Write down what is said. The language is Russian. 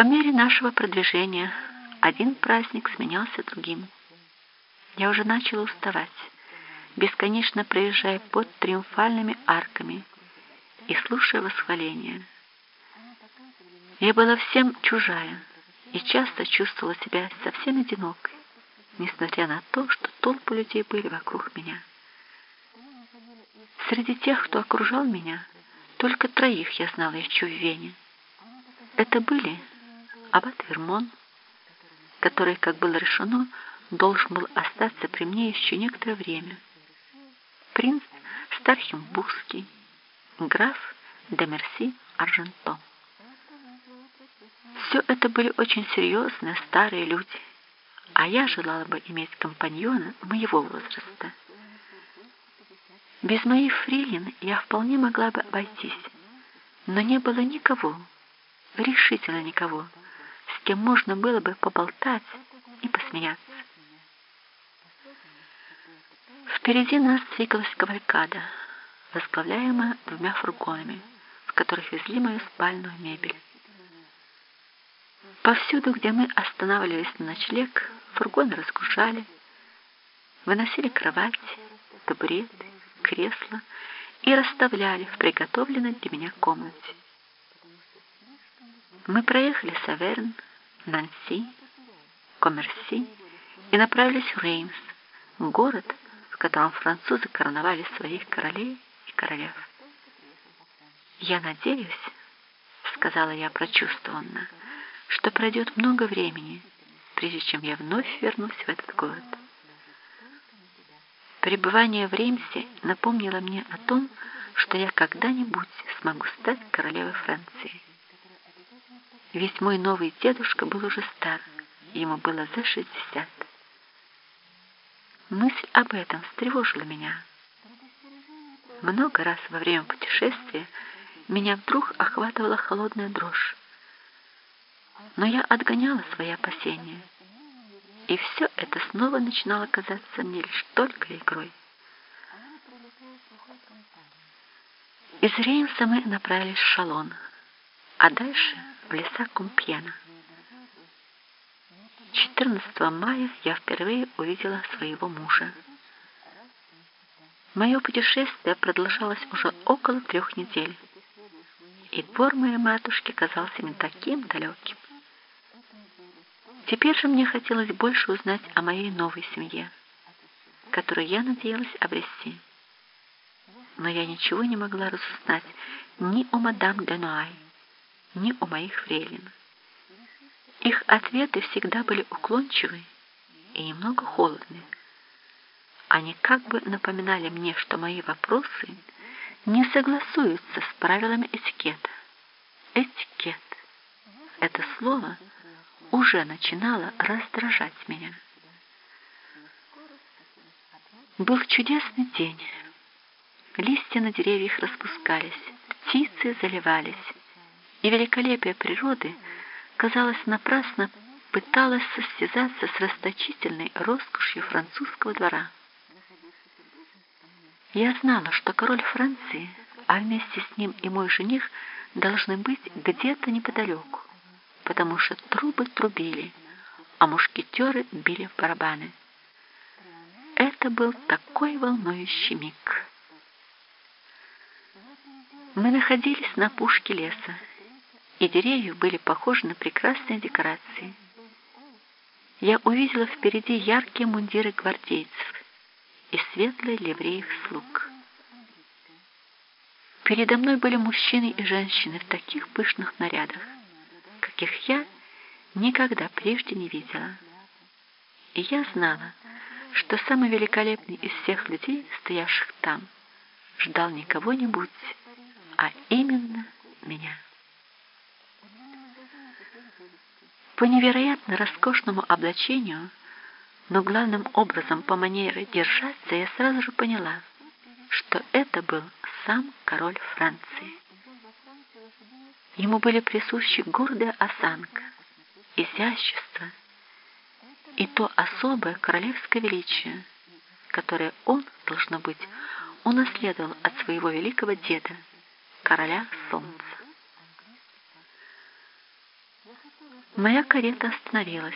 По мере нашего продвижения один праздник сменялся другим. Я уже начала уставать, бесконечно проезжая под триумфальными арками и слушая восхваления. Я была всем чужая и часто чувствовала себя совсем одинокой, несмотря на то, что толпы людей были вокруг меня. Среди тех, кто окружал меня, только троих я знала еще в Вене. Это были аббат Вермон, который, как было решено, должен был остаться при мне еще некоторое время, принц Стархимбургский, граф де Мерси Арженто. Все это были очень серьезные старые люди, а я желала бы иметь компаньона моего возраста. Без моих фрейлин я вполне могла бы обойтись, но не было никого, решительно никого, кем можно было бы поболтать и посмеяться. Впереди нас двигалась кавалькада, возглавляемая двумя фургонами, в которых везли мою спальную мебель. Повсюду, где мы останавливались на ночлег, фургоны разгружали, выносили кровати, табуреты, кресла и расставляли в приготовленной для меня комнате. Мы проехали Саверн, Нанси, Коммерси и направились в Реймс, город, в котором французы короновали своих королей и королев. «Я надеюсь», — сказала я прочувствованно, «что пройдет много времени, прежде чем я вновь вернусь в этот город». Пребывание в Реймсе напомнило мне о том, что я когда-нибудь смогу стать королевой Франции. Ведь мой новый дедушка был уже стар, ему было за шестьдесят. Мысль об этом встревожила меня. Много раз во время путешествия меня вдруг охватывала холодная дрожь. Но я отгоняла свои опасения, и все это снова начинало казаться мне лишь только игрой. Из Реймса мы направились в Шалон, а дальше в леса Кумпьена. 14 мая я впервые увидела своего мужа. Мое путешествие продолжалось уже около трех недель, и двор моей матушки казался мне таким далеким. Теперь же мне хотелось больше узнать о моей новой семье, которую я надеялась обрести. Но я ничего не могла разузнать ни о мадам Денуай, ни о моих фрейлин. Их ответы всегда были уклончивы и немного холодные. Они как бы напоминали мне, что мои вопросы не согласуются с правилами этикета. Этикет — это слово уже начинало раздражать меня. Был чудесный день. Листья на деревьях распускались, птицы заливались, и великолепие природы, казалось, напрасно пыталось состязаться с расточительной роскошью французского двора. Я знала, что король Франции, а вместе с ним и мой жених должны быть где-то неподалеку, потому что трубы трубили, а мушкетеры били в барабаны. Это был такой волнующий миг. Мы находились на пушке леса, и деревья были похожи на прекрасные декорации. Я увидела впереди яркие мундиры гвардейцев и светлые ливреи их слуг. Передо мной были мужчины и женщины в таких пышных нарядах, каких я никогда прежде не видела. И я знала, что самый великолепный из всех людей, стоявших там, ждал не кого-нибудь, а именно меня. По невероятно роскошному облачению, но главным образом по манере держаться, я сразу же поняла, что это был сам король Франции. Ему были присущи гордая осанка, изящество и то особое королевское величие, которое он, должно быть, унаследовал от своего великого деда, короля солнца. Моя карета остановилась.